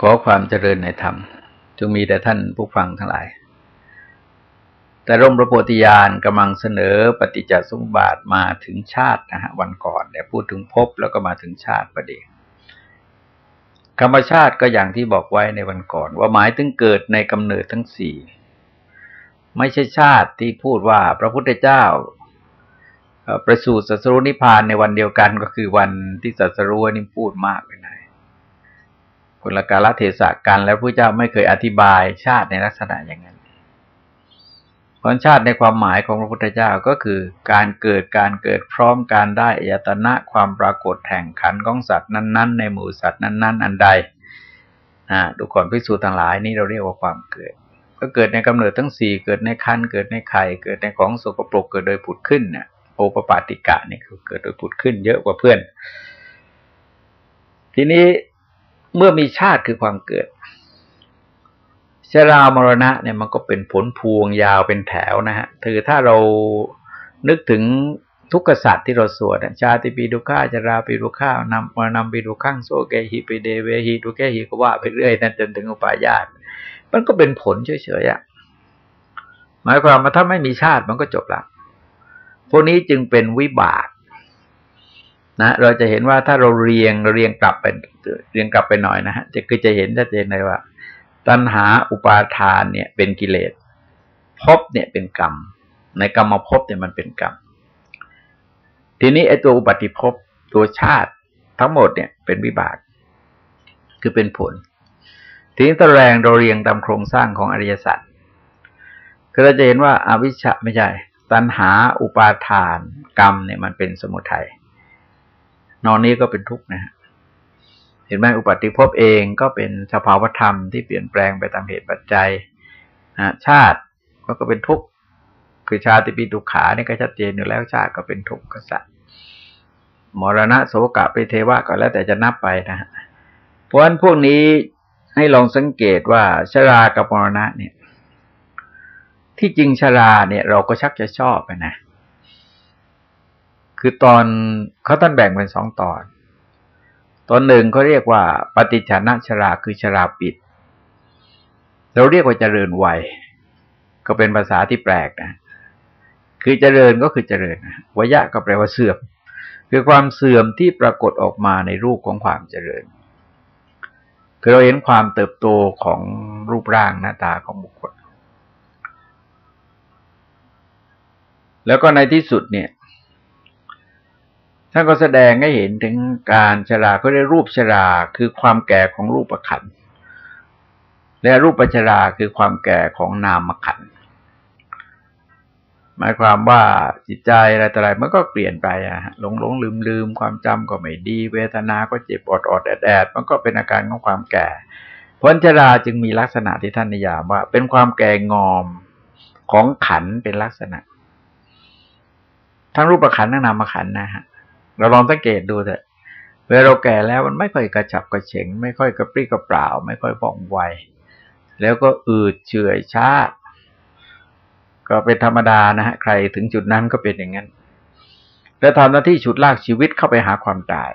ขอความเจริญในธรรมจงมีแต่ท่านผู้ฟังทั้งหลาย แต่ร่มพระโพธิญาณกำลังเสนอปฏิจจสมบาทมาถึงชาตินะฮะวันก่อนเนี่พูดถึงภพแล้วก็มาถึงชาติประเดี๋ยวธรรมชาติก็อย่างที่บอกไว้ในวันก่อน ว่าหมายถึงเกิดในกำเนิดทั้งสี่ไม่ใช่ชาติที่พูดว่าพระพุทธเจ้าประสูติสัสรุนิพานในวันเดียวกันก็คือวันที่สัสรุนี่พูดมากไปไหน คนละกาลเทศะกัน แล้วพระเจ้าไม่เคยอธิบายชาติในลักษณะอย่างนั้นผลชาติในความหมายของพระพุทธเจ้าก็คือ การเกิดการเกิดพร้อมการได้อายตนะความปรากฏแห่งขันของสัตว์นั้น ๆ ในหมู่สัตว์นั้น ๆ อันใดนะดูก่อนพิสูจน์ทั้งหลายนี่เราเรียกว่าความเกิด ก็เกิดในกำเนิดทั้งสี่เกิดในคันเกิดในไข่เกิดในของสกปรกเกิดโดยผุดขึ้นเนี่ยโอปปาติกะนี่คือเกิดโดยผุดขึ้นเยอะกว่าเพื่อน ทีนี้ เมื่อมีชาติคือความเกิดชรามรณะเนี่ยมันก็เป็นผลพวงยาวเป็นแถวนะฮะคือถ้าเรานึกถึงทุกขสัตว์ที่เราสวดชาติปีดุข้าจราปีดุข้านำมานำปีดุข้างโซเกหิปีเดเวหิดุแกหิก็ว่าไปเรื่อยนั่นจนถึงอุปายาตมันก็เป็นผลเฉยๆอะหมายความว่าถ้าไม่มีชาติมันก็จบละพวกนี้จึงเป็นวิบาก นะเราจะเห็นว่าถ้าเราเรียงเรียงกลับไปเรียงกลับไปหน่อยนะฮะจะคือจะเห็นชัดเจนเลยว่า ตัณหาอุปาทานเนี่ย เป็นกิเลสภพเนี่ยเป็นกรรม ในกรรมภพเนี่ยมันเป็นกรรม ทีนี้ไอ้ตัวอุบัติภพตัวชาติทั้งหมดเนี่ย เป็นวิบาก คือเป็นผล ทีนี้ตะแรงเราเรียงตามโครงสร้างของอริยสัจคือเราจะเห็นว่าอาวิชชาไม่ใช่ ตัณหาอุปาทาน กรรมเนี่ยมันเป็นสมุทัย นอนนี้ก็เป็นทุกข์นะฮะเห็นไหมอุปัติภพเองก็เป็นสภาวธรรมที่เปลี่ยนแปลงไปตามเหตุปัจจัยนะชาติก็เป็นทุกข์คือชาติปีตุขานี่ก็ชัดเจนอยู่แล้วชาติก็เป็นทุกข์กษัตริย์มรณะโสกะไปเทวะก็แล้วแต่จะนับไปนะฮะเพราะฉะนั้นพวกนี้ให้ลองสังเกตว่าชรากับมรณะเนี่ย ที่จริงชราเนี่ย เราก็ชักจะชอบไปนะ คือตอนเขาท่านแบ่งเป็นสองตอน ตอนหนึ่งเขาเรียกว่า ปฏิชนะชราคือชราปิด เราเรียกว่าเจริญวัย ก็เป็นภาษาที่แปลกนะ คือเจริญก็คือเจริญวยะก็แปลว่าเสื่อม คือความเสื่อมที่ปรากฏออกมาในรูปของความเจริญ คือเราเห็นความเติบโตของรูปร่างหน้าตาของบุคคลแล้วก็ในที่สุดเนี่ย ท่านก็แสดงให้เห็นถึงการชราเขาเรียกรูปชราคือความแก่ของรูปประขันและรูปปัชราคือความแก่ของนามขันหมายความว่าจิตใจอะไรต่ออะไรมันก็เปลี่ยนไปอะหลงหลงลืมลืมความจำก็ไม่ดี เวทนาก็เจ็บอดอดแอดแอดมันก็เป็นอาการของความแก่พ้นชราจึงมีลักษณะที่ท่านนิยามว่า เป็นความแก่งอมของขันเป็นลักษณะ ทั้งรูปขันทั้งนามขันนะฮะ เราลองสังเกตดูเถอะเวลาเราแก่แล้วมันไม่ค่อยกระฉับกระเฉง ไม่ค่อยกระปรี้กระเปร่า ไม่ค่อยว่องไว แล้วก็อืดเฉื่อยช้า ก็เป็นธรรมดานะฮะ ใครถึงจุดนั้นก็เป็นอย่างนั้น แล้วทำหน้าที่ฉุดลากชีวิตเข้าไปหาความตาย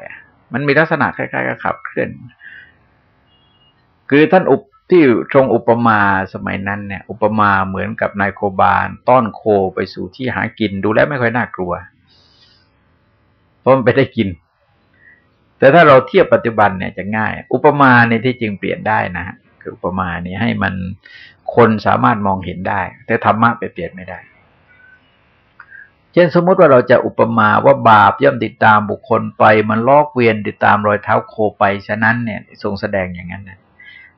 มันมีลักษณะคล้ายๆกับขับเคลื่อน คือท่านอุปที่ทรงอุปมาสมัยนั้นเนี่ย อุปมาเหมือนกับนายโคบาลต้อนโคไปสู่ที่หากินดูแลไม่ค่อยน่ากลัว เพราะมันไปได้กิน แต่ถ้าเราเทียบปัจจุบันเนี่ยจะง่าย อุปมาในที่จริงเปลี่ยนได้นะคืออุปมาเนี่ยให้มันคนสามารถมองเห็นได้ แต่ธรรมะไปเปลี่ยนไม่ได้ เช่นสมมติว่าเราจะอุปมาว่าบาปย่อมติดตามบุคคลไป มันลอกเวียนติดตามรอยเท้าโคไปฉะนั้นเนี่ยทรงแสดงอย่างนั้นนะ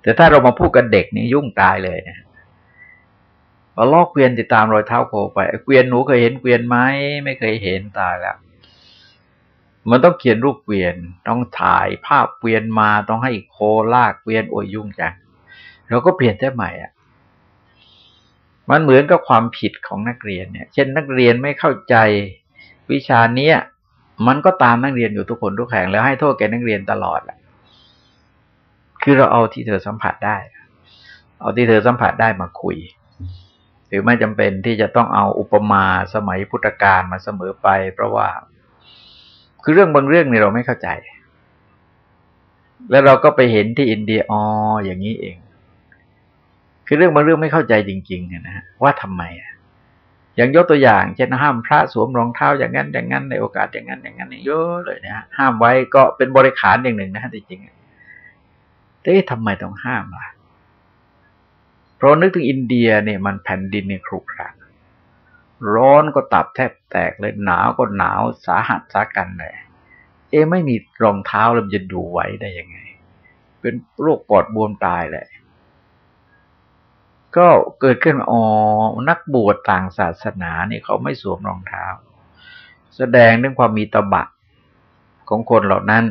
แต่ถ้าเรามาพูดกับเด็กนี่ยุ่งตายเลยเนี่ยว่าลอกเวียนติดตามรอยเท้าโคไปเกวียนหนูเคยเห็นเกวียนไหมไม่เคยเห็นตายแล้ว มันต้องเขียนรูปเกวียน ต้องถ่ายภาพเกวียนมาต้องให้โคลากเกวียนโอยยุ่งจังเราก็เปลี่ยนได้ใหม่อะ มันเหมือนกับความผิดของนักเรียนเนี่ย เช่นนักเรียนไม่เข้าใจวิชาเนี้ยมันก็ตามนักเรียนอยู่ทุกคนทุกแห่งแล้วให้โทษแกนักเรียนตลอดแหละคือเราเอาที่เธอสัมผัสได้ เอาที่เธอสัมผัสได้มาคุย หรือไม่จำเป็นที่จะต้องเอาอุปมาสมัยพุทธกาลมาเสมอไป เพราะว่า คือเรื่องบางเรื่องนี่เราไม่เข้าใจ แล้วเราก็ไปเห็นที่อินเดียอ๋ออย่างนี้เอง คือเรื่องบางเรื่องไม่เข้าใจจริงๆนะฮะว่าทำไมอะอย่างยกตัวอย่าง เช่นห้ามพระสวมรองเท้าอย่างนั้น อย่างนั้นในโอกาสอย่างนั้น อย่างนั้นเยอะเลยนะฮะห้ามไว้ก็เป็นบริขารอย่างหนึ่งนะฮะจริงๆแต่ทำไมต้องห้ามล่ะเพราะนึกถึงอินเดียเนี่ยมันแผ่นดินเนี่ยครุขระ ร้อนก็ตับแทบแตกเลยหนาวก็หนาวสาหัสสากันเลย เอ๊ไม่มีรองเท้าแล้วจะดูไว้ได้ยังไง เป็นโรคปอดบวมตายเลยก็เกิดขึ้นอ๋อนักบวชต่างศาสนาเนี่ยเขาไม่สวมรองเท้า แสดงเรื่องความมีตบะของคนเหล่านั้น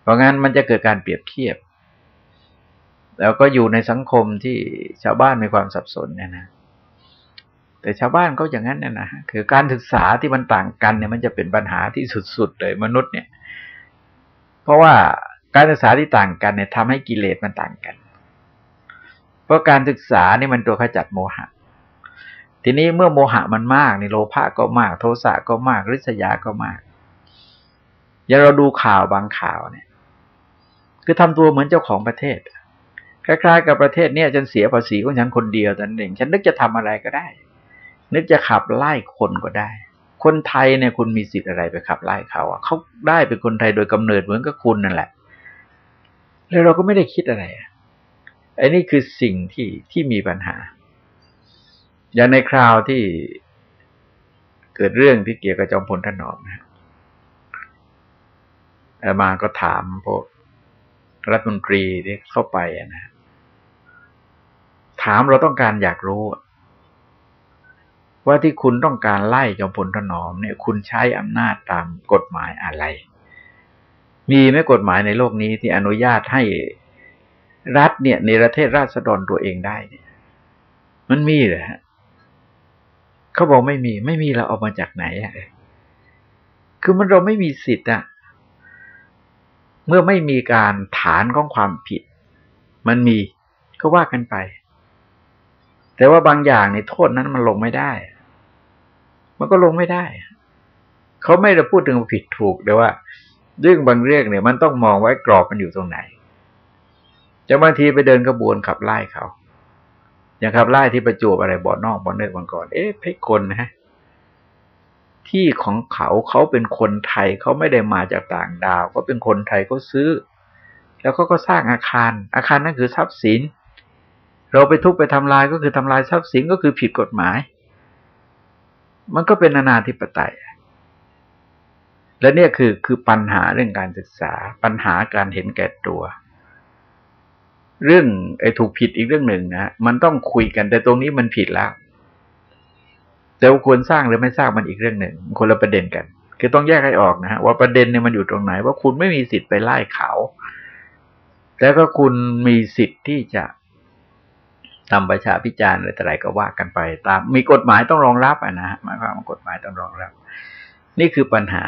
เพราะงั้นมันจะเกิดการเปรียบเทียบ แล้วก็อยู่ในสังคมที่ชาวบ้านมีความสับสนเนี่ยนะ แต่ชาวบ้านก็อย่างนั้นเนี่ยนะคือการศึกษาที่มันต่างกันเนี่ยมันจะเป็นปัญหาที่สุดๆเลยมนุษย์เนี่ย เพราะว่าการศึกษาที่ต่างกันเนี่ยทำให้กิเลสมันต่างกัน เพราะการศึกษานี่มันตัวขจัดโมหะ ทีนี้เมื่อโมหะมันมากนี่โลภะก็มาก โทสะก็มากริษยาก็มาก อย่าเราดูข่าวบางข่าวเนี่ย คือทำตัวเหมือนเจ้าของประเทศคล้ายๆกับประเทศเนี่ยฉันเสียภาษีของฉันคนเดียวแต่นั่นเองฉันนึกจะทำอะไรก็ได้ นึกจะขับไล่คนก็ได้ คนไทยเนี่ยคุณมีสิทธิ์อะไรไปขับไล่เขาอะเขาได้เป็นคนไทยโดยกำเนิดเหมือนกับคุณนั่นแหละ แล้วเราก็ไม่ได้คิดอะไรอันนี้คือสิ่งที่ที่มีปัญหา อย่างในคราวที่เกิดเรื่องที่เกี่ยวกับจอมพลถนอมนะมาก็ถามพวกรัฐมนตรีที่เข้าไปนะถามเราต้องการอยากรู้ ว่าที่คุณต้องการไล่จอมพลถนอมเนี่ย คุณใช้อำนาจตามกฎหมายอะไร มีไหมกฎหมายในโลกนี้ที่อนุญาตให้รัฐเนี่ยในประเทศราษฎรตัวเองได้เนี่ยมันมีเหรอฮะเขาบอกไม่มี ไม่มีเราเอามาจากไหนอะคือมันเราไม่มีสิทธิ์อะเมื่อไม่มีการฐานของความผิด มันมีก็ว่ากันไป แต่ว่าบางอย่างในโทษนั้นมันลงไม่ได้ มันก็ลงไม่ได้ เขาไม่ได้พูดถึงผิดถูกแต่ว่าเรื่องบางเรื่องเนี่ย มันต้องมองไว้กรอบมันอยู่ตรงไหนจะบางทีไปเดินกระบวนขับไล่เขาอย่างขับไล่ที่ประจวบอะไรบ่อนอกบ่อเนื้อบางก่อน เอ๊ะเพชคนนะฮะที่ของเขาเขาเป็นคนไทยเขาไม่ได้มาจากต่างดาวเขาเป็นคนไทยเขาซื้อ แล้วเขาก็สร้างอาคาร อาคารนั่นคือทรัพย์สิน เราไปทุบไปทำลายก็คือทำลายทรัพย์สินก็คือผิดกฎหมาย มันก็เป็นนานาธิปไตย และเนี่ยคือคือปัญหาเรื่องการศึกษา ปัญหาการเห็นแก่ตัว เรื่องไอ้ถูกผิดอีกเรื่องหนึ่งนะมันต้องคุยกันแต่ตรงนี้มันผิดแล้วแต่ควรสร้างหรือไม่สร้างมันอีกเรื่องหนึ่งคนละประเด็นกัน คือต้องแยกให้ออกนะฮะว่าประเด็นเนี่ยมันอยู่ตรงไหน ว่าคุณไม่มีสิทธิ์ไปไล่เขา แล้วก็คุณมีสิทธิ์ที่จะ ทำประชาพิจารณ์อะไรแต่ไรก็ว่ากันไป ตามมีกฎหมายต้องรองรับอะนะหมายความว่ากฎหมายต้องรองรับ นี่คือปัญหา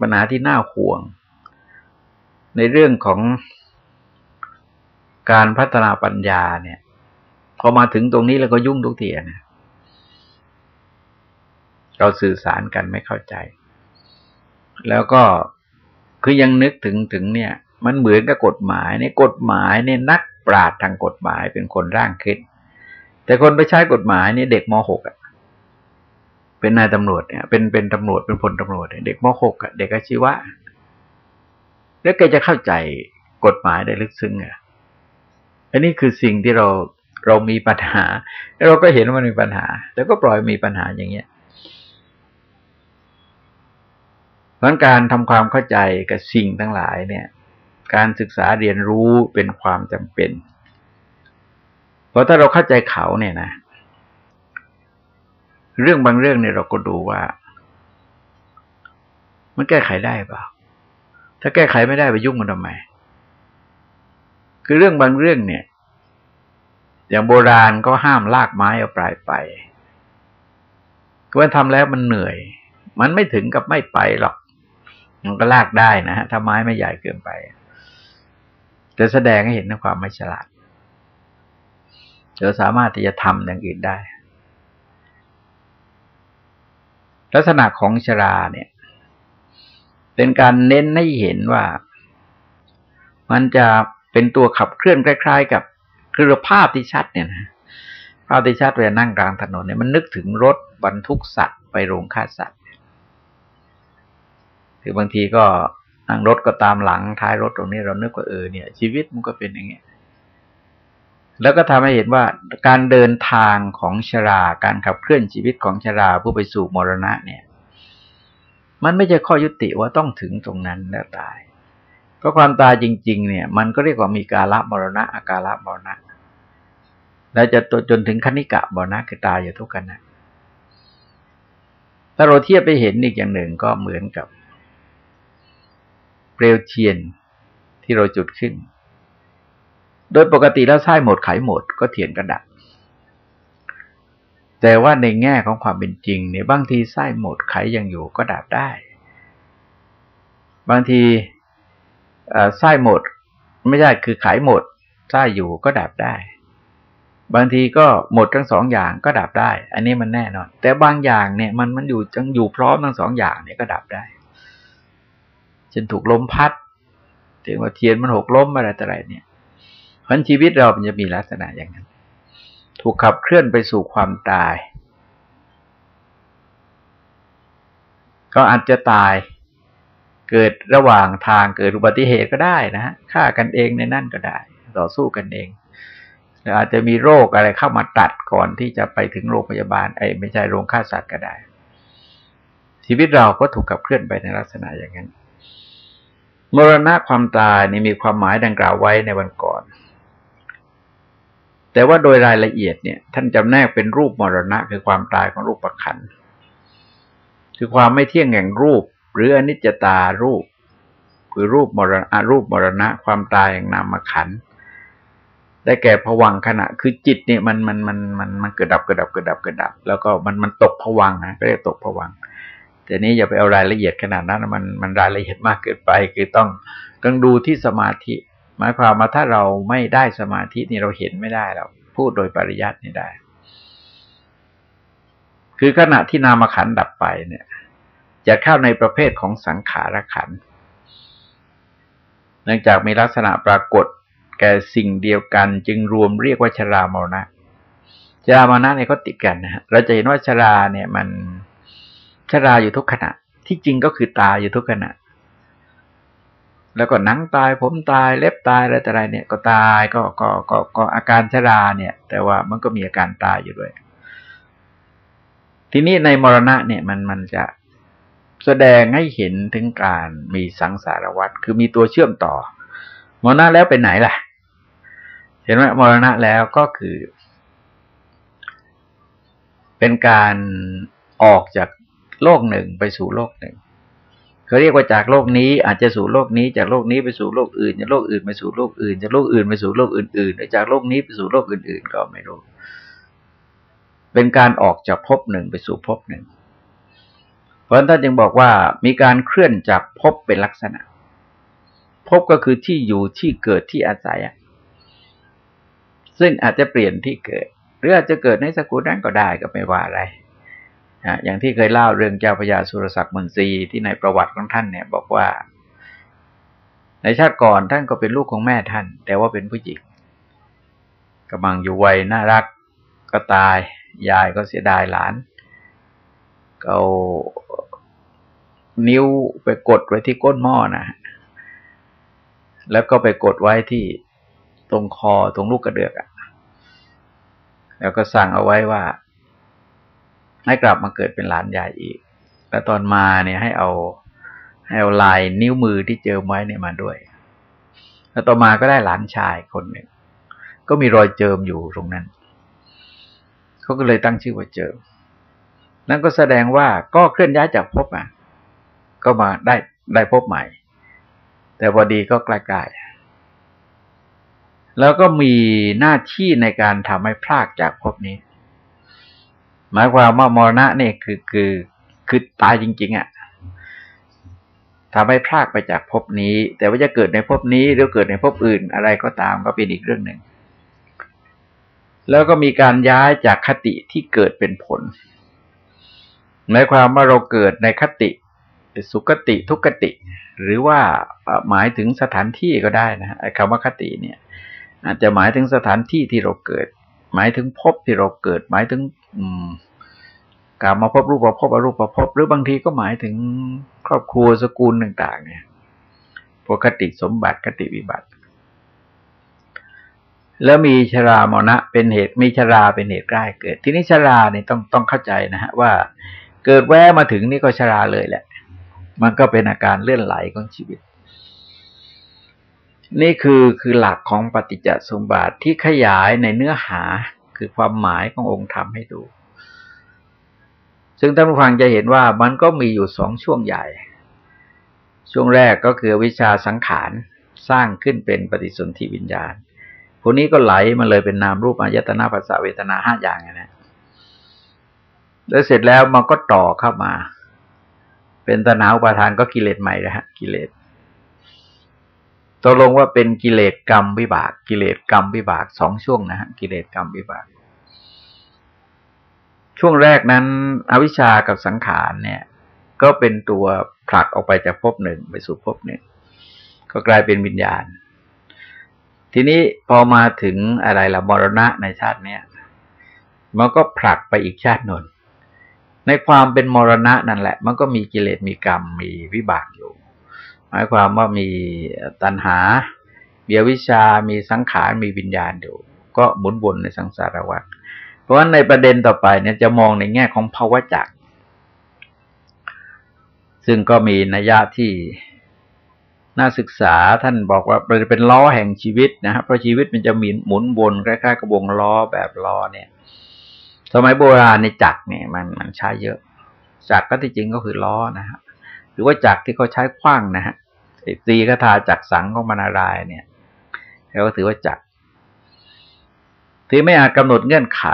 ปัญหาที่น่าห่วง ในเรื่องของการพัฒนาปัญญาเนี่ย พอมาถึงตรงนี้แล้วก็ยุ่งทุกทีนะเราสื่อสารกันไม่เข้าใจ แล้วก็คือยังนึกถึงถึงเนี่ย มันเหมือนกับกฎหมายในกฎหมายเนี่ยนักปราชญ์ทางกฎหมายเป็นคนร่างขึ้น แต่คนไปใช้กฎหมายนี่เด็กมหกอะ เป็นนายตำรวจเนี่ยเป็นเป็นตำรวจเป็นพลตำรวจเด็กมหกอะเด็กอาชีวะ แล้วแกจะเข้าใจกฎหมายได้ลึกซึ้งอะอันนี้คือสิ่งที่เราเรามีปัญหา เราก็เห็นว่ามันมีปัญหา แต่ก็ปล่อยมีปัญหาอย่างเงี้ยเพราะการทำความเข้าใจกับสิ่งทั้งหลายเนี่ย การศึกษาเรียนรู้เป็นความจำเป็น เพราะถ้าเราเข้าใจเขาเนี่ยนะ เรื่องบางเรื่องเนี่ยเราก็ดูว่า มันแก้ไขได้เปล่า ถ้าแก้ไขไม่ได้ไปยุ่งมันทำไม คือเรื่องบางเรื่องเนี่ย อย่างโบราณก็ห้ามลากไม้เอาปลายไปก็ว่าทำแล้วมันเหนื่อย มันไม่ถึงกับไม่ไปหรอก มันก็ลากได้นะฮะถ้าไม้ไม่ใหญ่เกินไป แต่แสดงให้เห็นถึงความไม่ฉลาด เราสามารถที่จะทำอย่างอื่นได้ ลักษณะของชราเนี่ย เป็นการเน้นให้เห็นว่า มันจะเป็นตัวขับเคลื่อนคล้าย ๆ กับคือภาพที่ชัดเนี่ยนะภาพที่ชัดเวลานั่งกลางถนนเนี่ยมันนึกถึงรถบรรทุกสัตว์ไปโรงฆ่าสัตว์คือบางทีก็นั่งรถก็ตามหลังท้ายรถตรงนี้เรานึกว่าเออเนี่ย ชีวิตมันก็เป็นอย่างเงี้ย แล้วก็ทำให้เห็นว่าการเดินทางของชรา การขับเคลื่อนชีวิตของชราผู้ไปสู่มรณะเนี่ย มันไม่ใช่ข้อยุติว่าต้องถึงตรงนั้นแล้วตาย เพราะความตายจริง ๆ เนี่ย มันก็เรียกว่ามีกาละมรณะ อาการละมรณะ แล้วจะจนถึงคณิกะมรณะคือตายอยู่ทุกกันนะถ้าเราเทียบไปเห็นอีกอย่างหนึ่งก็เหมือนกับเปลวเทียนที่เราจุดขึ้น โดยปกติแล้วไส้หมดไขหมดก็เทียนกระดับแต่ว่าในแง่ของความเป็นจริงเนี่ยบางทีไส้หมดไขยังอยู่ก็ดับได้ บางทีไส้หมด ไม่ใช่คือไขหมดไส้อยู่ก็ดับได้ บางทีก็หมดทั้งสองอย่างก็ดับได้ อันนี้มันแน่นอน แต่บางอย่างเนี่ยมันมันอยู่จังอยู่พร้อมทั้งสองอย่างเนี่ยก็ดับได้เช่นถูกลมพัดถึงว่าเทียนมันหกล้มอะไรต่ออะไรเนี่ย พันชีวิตเรามันจะมีลักษณะอย่างนั้น ถูกขับเคลื่อนไปสู่ความตาย ก็อาจจะตายเกิดระหว่างทางเกิดอุบัติเหตุก็ได้นะฮะฆ่ากันเองในนั่นก็ได้ ต่อสู้กันเองหรืออาจจะมีโรคอะไรเข้ามาตัดก่อนที่จะไปถึงโรงพยาบาลไอ้ไม่ใช่โรงฆ่าสัตว์ก็ได้ ชีวิตเราก็ถูกขับเคลื่อนไปในลักษณะอย่างนั้น มรณะความตายนี่มีความหมายดังกล่าวไว้ในวันก่อน แต่ว่าโดยรายละเอียดเนี่ย ท่านจำแนกเป็นรูปมรณะ คือความตายของรูปประคันคือความไม่เที่ยงแห่งรูป หรืออนิจจตารูป คือรูปมรณะรูปมรณะ ความตายแห่งนามขันได้แก่ผวังขณะ คือจิตเนี่ยมันมันมันมันมันเกิดดับเกิดดับเกิดดับเกิดดับ แล้วก็มันมันตกผวังนะก็เรียกตกผวังแต่นี้อย่าไปเอารายละเอียดขนาดนั้นมันมันรายละเอียดมากเกินไป คือต้องต้องดูที่สมาธิ หมายความว่าถ้าเราไม่ได้สมาธินี่เราเห็นไม่ได้เราพูดโดยปริยัตินี่ได้ คือขณะที่นามขันดับไปเนี่ย จะเข้าในประเภทของสังขารขัน เนื่องจากมีลักษณะปรากฏแก่สิ่งเดียวกัน จึงรวมเรียกว่าชรามรณะชรามรณะเนี่ยก็ติดกันนะฮะเราจะเห็นว่าชราเนี่ยมันชราอยู่ทุกขณะ ที่จริงก็คือตาอยู่ทุกขณะ แล้วก็หนังตายผมตายเล็บตายอะไรแต่ไรเนี่ยก็ตายก็ก็ก็ก็อาการชราเนี่ย แต่ว่ามันก็มีอาการตายอยู่ด้วย ทีนี้ในมรณะเนี่ยมันมันจะแสดงให้เห็นถึงการมีสังสารวัตรคือมีตัวเชื่อมต่อ มรณะแล้วไปไหนล่ะ เห็นไหมมรณะแล้วก็คือ เป็นการออกจากโลกหนึ่งไปสู่โลกหนึ่ง เขาเรียกว่าจากโลกนี้อาจจะสู่โลกนี้ จากโลกนี้ไปสู่โลกอื่นจากโลกอื่นไปสู่โลกอื่นจากโลกอื่นไปสู่โลกอื่นๆจากโลกนี้ไปสู่โลกอื่น ๆ ก็ไม่รู้ เป็นการออกจากภพหนึ่งไปสู่ภพหนึ่ง เพราะท่านจึงบอกว่ามีการเคลื่อนจากภพเป็นลักษณะภพก็คือที่อยู่ที่เกิดที่อาศัยซึ่งอาจจะเปลี่ยนที่เกิด หรืออาจจะเกิดในสกุลนั้นก็ได้ก็ไม่ว่าอะไร อย่างที่เคยเล่าเรื่องเจ้าพญาสุรศักดิ์มนตรีที่ในประวัติของท่านเนี่ย บอกว่า ในชาติก่อนท่านก็เป็นลูกของแม่ท่าน แต่ว่าเป็นผู้หญิงกำลังอยู่วัยน่ารักก็ตาย ยายก็เสียดายหลานก็เอานิ้วไปกดไว้ที่ก้นหม้อนะแล้วก็ไปกดไว้ที่ตรงคอตรงลูกกระเดือกอะแล้วก็สั่งเอาไว้ว่า ให้กลับมาเกิดเป็นหลานยายอีกแล้วตอนมาเนี่ยให้เอาให้เอาลายนิ้วมือที่เจอไว้เนี่ยมาด้วย แล้วต่อมาก็ได้หลานชายคนหนึ่ง ก็มีรอยเจิมอยู่ตรงนั้น เขาก็เลยตั้งชื่อว่าเจิม นั่นก็แสดงว่าก็เคลื่อนย้ายจากภพมาก็มาได้ได้พบใหม่ แต่พอดีก็ใกล้ๆแล้วก็มีหน้าที่ในการทำให้พลากจากภพนี้ หมายความว่ามรณะเนี่ยคือคือคือตายจริง ๆอะ่ะทำให้พลากไปจากภพนี้ แต่ว่าจะเกิดในภพนี้หรือเกิดในภพอื่นอะไรก็ตามก็เป็นอีกเรื่องหนึ่ง แล้วก็มีการย้ายจากคติที่เกิดเป็นผลหมายความว่าเราเกิดในคติ สุคติทุกติ หรือว่าหมายถึงสถานที่ก็ได้นะไอ้คำว่าคติเนี่ย อาจจะหมายถึงสถานที่ที่เราเกิด หมายถึงภพที่เราเกิด หมายถึง อืมการมาพบรูปประพบอรูปประพบ หรือบางทีก็หมายถึงครอบครัวสกุลต่าง ๆ เนี่ยพวกคติสมบัติคติวิบัติ แล้วมีชรามรณะเป็นเหตุมีชราเป็นเหตุใกล้เกิด ที่นี้ชราเนี่ยต้องต้องเข้าใจนะฮะว่า เกิดแวะมาถึงนี่ก็ชราเลยแหละ มันก็เป็นอาการเลื่อนไหลของชีวิต นี่คือคือหลักของปฏิจจสมบัติที่ขยายในเนื้อหา คือความหมายขององค์ธรรมให้ดู ซึ่งท่านผู้ฟังจะเห็นว่ามันก็มีอยู่สองช่วงใหญ่ ช่วงแรกก็คือวิชาสังขารสร้างขึ้นเป็นปฏิสนธิวิญญาณพวกนี้ก็ไหลมาเลยเป็นนามรูปอายตนาภาษาเวทนาห้าอย่างนะแล้วเสร็จแล้วมันก็ต่อเข้ามา เป็นตนาอุปาทานก็กิเลสใหม่นะฮะ กิเลส ตกลงว่าเป็นกิเลสกรรมวิบาก กิเลสกรรมวิบากสองช่วงนะฮะกิเลสกรรมวิบาก ช่วงแรกนั้น อวิชชากับสังขารเนี่ย ก็เป็นตัวผลักออกไปจากภพหนึ่งไปสู่ภพหนึ่งก็กลายเป็นวิญญาณ ทีนี้พอมาถึงอะไรละมรณะในชาติเนี้ยมันก็ผลักไปอีกชาติหนึ่งในความเป็นมรณะนั่นแหละ มันก็มีกิเลสมีกรรมมีวิบากอยู่ หมายความว่ามีตัณหาเบียวิชา มีสังขาร มีวิญญาณอยู่ ก็หมุนวนในสังสารวัฏราะฉะนั้นในประเด็นต่อไปเนี่ยจะมองในแง่ของภาวะจักร ซึ่งก็มีนัยยะที่น่าศึกษาท่านบอกว่าเป็นล้อแห่งชีวิตนะครับเพราะชีวิตมันจะมีหมุนวนคล้ายๆกระบวงล้อแบบล้อเนี่ย สมัยโบราณในจักรเนี่ยมันมันใช้เยอะ จักรก็ที่จริงก็คือล้อนะฮะหรือว่าจักรที่เขาใช้คว้างนะฮะ ตีกระทาจักสังของมนารายเนี่ยเราก็ถือว่าจักที่ไม่อาจกำหนดเงื่อนไข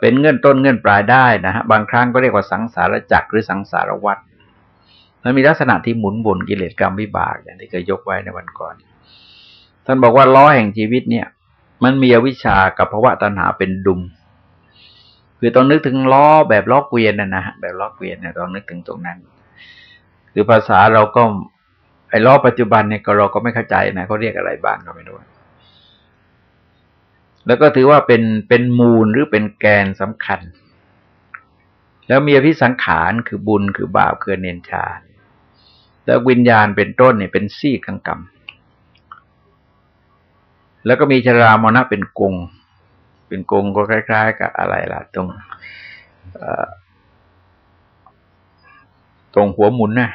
เป็นเงื่อนต้นเงื่อนปลายได้นะฮะบางครั้งก็เรียกว่าสังสารจักรหรือสังสารวัฏมันมีลักษณะที่หมุนวนกิเลสกรรมวิบากอย่างที่เคยยกไว้ในวันก่อน ท่านบอกว่าล้อแห่งชีวิตเนี่ย มันมีอวิชชากับภาวะตัณหาเป็นดุม คือต้องนึกถึงล้อแบบล้อเกวียนนะนะแบบล้อเกวียนเนี่ยต้องนึกถึงตรงนั้น คือภาษาเราก็ไอ้ล้อปัจจุบันเนี่ยก็เราก็ไม่เข้าใจนะเขาเรียกอะไรบ้างก็ไม่รู้ แล้วก็ถือว่าเป็นเป็นมูลหรือเป็นแกนสำคัญ แล้วมีอภิสังขารคือบุญคือบาปคือเนนชา แล้ววิญญาณเป็นต้นเนี่ยเป็นซี่กังกรรมแล้วก็มีชรามรณะเป็นกง เป็นกงก็คล้าย ๆ กับอะไรล่ะ ตรงตรงหัวหมุนนะ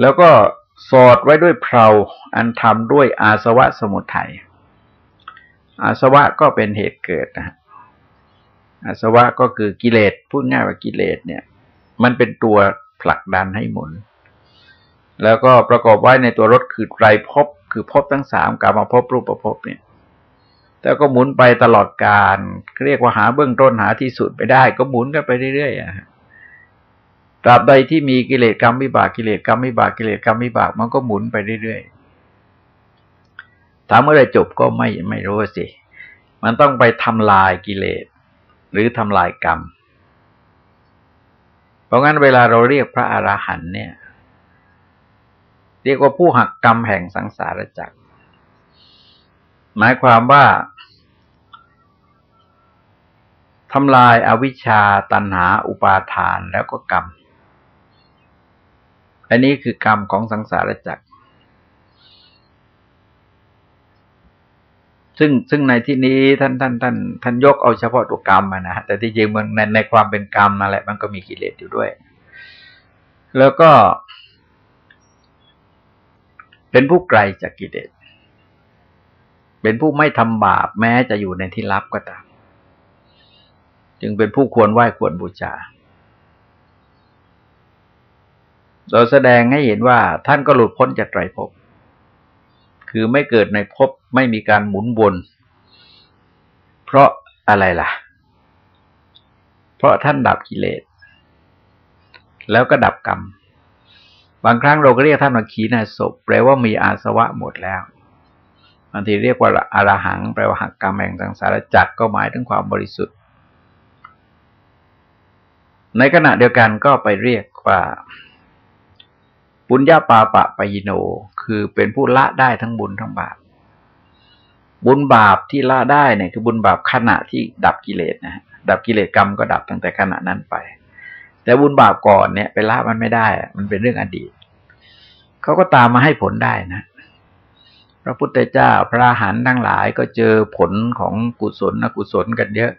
แล้วก็สอดไว้ด้วยเพลาอันทำด้วยอาสวะสมุทัย อาสวะก็เป็นเหตุเกิดนะ อาสวะก็คือกิเลส พูดง่ายว่ากิเลสเนี่ย มันเป็นตัวผลักดันให้หมุน แล้วก็ประกอบไว้ในตัวรถคือไตรภพ คือภพทั้งสามกามาภพรูปภพเนี่ยแล้วก็หมุนไปตลอดการ เรียกว่าหาเบื้องต้นหาที่สุดไปได้ ก็หมุนกันไปเรื่อยๆ ตราบใดที่มีกิเลสกรรมวิบากกิเลสกรรมวิบากกิเลสกรรมวิบากมันก็หมุนไปเรื่อยๆถามเมื่อไรจบก็ไม่ไม่รู้สิ มันต้องไปทำลายกิเลส หรือทำลายกรรม เพราะงั้นเวลาเราเรียกพระอราหันต์เนี่ย เรียกว่าผู้หักกรรมแห่งสังสารจักรหมายความว่าทำลายอาวิชชาตันหา อุปาทานแล้วก็กรรม อันนี้คือกรรมของสังสารจักรซึ่งซึ่งในที่นี้ท่านท่านท่านท่านยกเอาเฉพาะตัวกรรมนะฮะแต่ที่จริงมันในในความเป็นกรรมนั่นแหละมันก็มีกิเลสอยู่ด้วย แล้วก็ เป็นผู้ไกลจากกิเลสเป็นผู้ไม่ทำบาปแม้จะอยู่ในที่ลับก็ตาม จึงเป็นผู้ควรไหว้ควรบูชา เราแสดงให้เห็นว่าท่านก็หลุดพ้นจากไตรภพ คือไม่เกิดในภพไม่มีการหมุนวน เพราะอะไรล่ะ เพราะท่านดับกิเลส แล้วก็ดับกรรม บางครั้งเราก็เรียกท่านว่าขีณาศพแปลว่ามีอาสวะหมดแล้วบางทีเรียกว่าอารหัง แปลว่าหักกรรมแห่งสังสารจักรก็หมายถึงความบริสุทธิ์ ในขณะเดียวกันก็ไปเรียกว่า ปุญญาปาปะปยิโน คือเป็นผู้ละได้ทั้งบุญทั้งบาป บุญบาปที่ละได้เนี่ยคือบุญบาปขณะที่ดับกิเลสนะ ดับกิเลสกรรมก็ดับตั้งแต่ขณะนั้นไป แต่บุญบาปก่อนเนี่ย ไปละมันไม่ได้ มันเป็นเรื่องอดีต เขาก็ตามมาให้ผลได้นะพระพุทธเจ้าพระหันทั้งหลายก็เจอผลของกุศลอกุศลกันเยอะ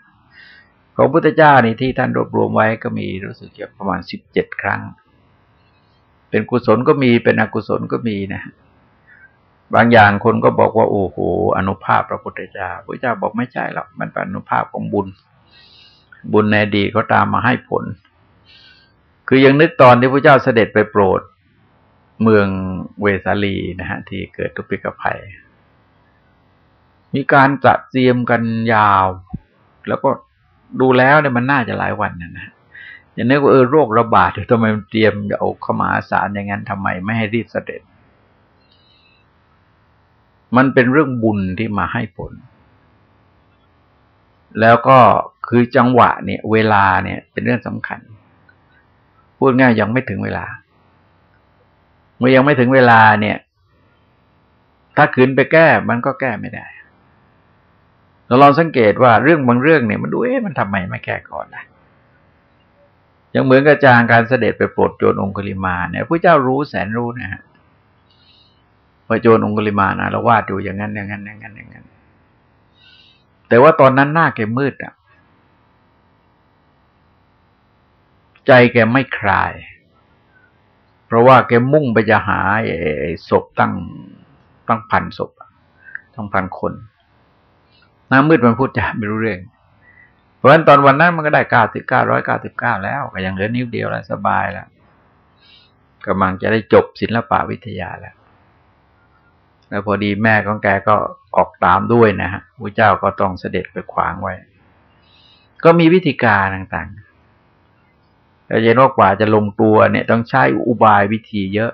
ของพุทธเจ้านี่ที่ท่านรวบรวมไว้ก็มีรู้สึกจะประมาณสิบเจ็ดครั้ง เป็นกุศลก็มีเป็นอกุศลก็มีนะบางอย่างคนก็บอกว่าโอ้โหอนุภาพพระพุทธเจ้าพระเจ้าบอกไม่ใช่หรอกมันเป็นอนุภาพของบุญ บุญในดีเขาตามมาให้ผล คือยังนึกตอนที่พระเจ้าเสด็จไปโปรด เมืองเวสาลีนะฮะที่เกิดทุพิกภัย มีการจัดเตรียมกันยาว แล้วก็ดูแล้วเนี่ยมันน่าจะหลายวันนะนะ อย่างนี้ก็เออโรคระบาดทำไมมันเตรียมเอาเข้ามาสารอย่างนั้นทำไมไม่ให้รีบเสด็จ มันเป็นเรื่องบุญที่มาให้ผล แล้วก็คือจังหวะเนี่ย เวลาเนี่ย เป็นเรื่องสำคัญ พูดง่ายยังไม่ถึงเวลา เมื่อยังไม่ถึงเวลาเนี่ย ถ้าขืนไปแก้ มันก็แก้ไม่ได้เราลองสังเกตว่าเรื่องบางเรื่องเนี่ยมันดูเอ๊ะมันทำไมไม่แก้ก่อนนะ ยังเหมือนกับจางการเสด็จไปโปรดโจรองคุลิมาเนี่ยพระเจ้ารู้แสนรู้นะฮะพอโจรองคุลิมานะเราวาดอยู่อย่างนั้นอย่างนั้นอย่างนั้นอย่างนั้น แต่ว่าตอนนั้นหน้าแกมืดอะ ใจแกไม่คลาย เพราะว่าแกมุ่งไปจะหาศพตั้งตั้งพันศพตั้งพันคนหน้ำมืดมันพูดจาไม่รู้เรื่อง เพราะฉะนั้นตอนวันนั้นมันก็ได้เก้าสิบเก้าร้อยเก้าสิบเก้าแล้ว ก็ยังเหลือนิ้วเดียวแล้วสบายแล้วกำลังจะได้จบศิลปะวิทยาแล้ว แล้วพอดีแม่ของแกก็ออกตามด้วยนะฮะพระเจ้าก็ต้องเสด็จไปขวางไว้ ก็มีวิธีการต่างๆแต่เย็นว่ากว่าจะลงตัวเนี่ยต้องใช้อุบายวิธีเยอะ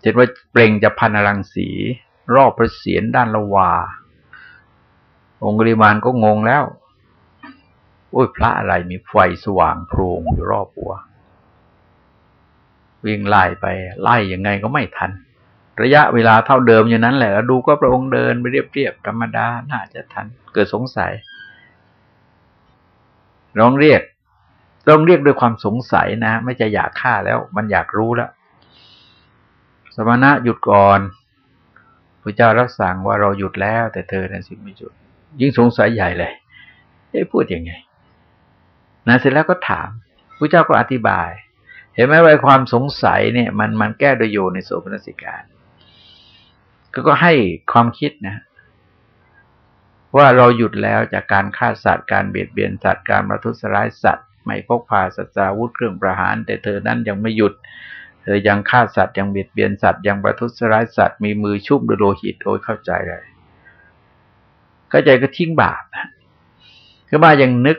เช่นว่าเปล่งจะพันรังสี รอบพระเศียรด้านละวา องค์ริมานก็งงแล้ว โอ้ยพระอะไรมีไฟสว่างโพรงอยู่รอบหัว วิ่งไล่ไปไล่ยังไงก็ไม่ทัน ระยะเวลาเท่าเดิมอย่างนั้นแหละ ดูก็พระองค์เดินไปเรียบๆธรรมดา น่าจะทัน เกิดสงสัย ร้องเรียกต้องเรียกด้วยความสงสัยนะ ไม่จะอยากฆ่าแล้ว มันอยากรู้แล้ว สมณะหยุดก่อนพระเจ้ารับสั่งว่าเราหยุดแล้ว แต่เธอนั้นสิไม่หยุด ยิ่งสงสัยใหญ่เลยเอ๊พูดยังไงนะเสร็จแล้วก็ถามพระเจ้าก็อธิบาย เห็นไหมว่าความสงสัยเนี่ย มันมันแก้โดยโยในโสมนสิการ ก็ก็ให้ความคิดนะ ว่าเราหยุดแล้วจากการฆ่าสัตว์การเบียดเบียนสัตว์การประทุษร้ายสัตว์ไม่พกพาสัจาวุธเครื่องประหาร แต่เธอนั้นยังไม่หยุดเธอยังฆ่าสัตว์ยังเบียดเบียนสัตว์ยังประทุษร้ายสัตว์มีมือชุ่มด้วยโลหิตโดยเข้าใจเลย เข้าใจก็ทิ้งบาปนะคือมายังนึก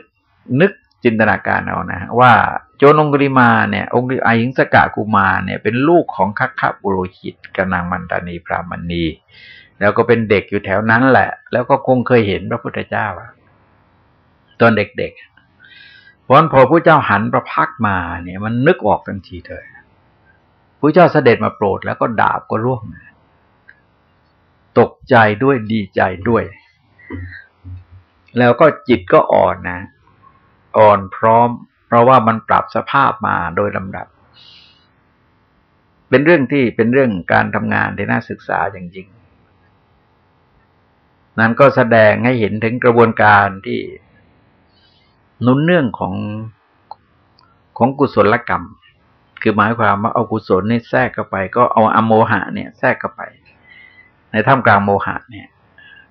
นึกจินตนาการเอานะว่าโจนองคุริมาเนี่ย องค์อายิงสกะกุมาเนี่ย เป็นลูกของคัคคะบุโรหิตกับนางมันตานีพรามณีแล้วก็เป็นเด็กอยู่แถวนั้นแหละ แล้วก็คงเคยเห็นพระพุทธเจ้าตอนเด็กๆเพราะพอพระเจ้าหันประพักมาเนี่ย มันนึกออกทันทีเลยพระเจ้าเสด็จมาโปรดแล้วก็ดาบก็ร่วงตกใจด้วยดีใจด้วย แล้วก็จิตก็อ่อนนะ อ่อนพร้อม เพราะว่ามันปรับสภาพมาโดยลำดับ เป็นเรื่องที่เป็นเรื่องการทำงานที่น่าศึกษาอย่างจริง นั้นก็แสดงให้เห็นถึงกระบวนการที่นุนเนื่องของของกุศลกรรม คือหมายความว่าเอากุศลนี่แทรกเข้าไป ก็เอาอโมหะเนี่ย แทรกเข้าไป ในท่ามกลางโมหะเนี่ย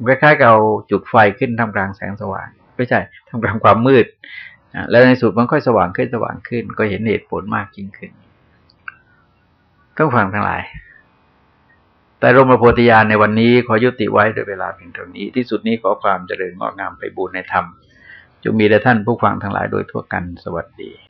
คล้ายๆกับเอาจุดไฟขึ้นท่ามกลางแสงสว่าง ไม่ใช่ท่ามกลางความมืดแล้วในสุดมันค่อยสว่างขึ้นสว่างขึ้น ก็เห็นเหตุผลมากยิ่งขึ้นต้องฟังทั้งหลาย แต่รมโพธิญาณในวันนี้ขอยุติไว้โดยเวลาเพียงเท่านี้ ที่สุดนี้ขอความเจริญงอกงามไปบูรณนธรรมจงมีแด่ท่านผู้ฟังทั้งหลายโดยทั่วกันสวัสดี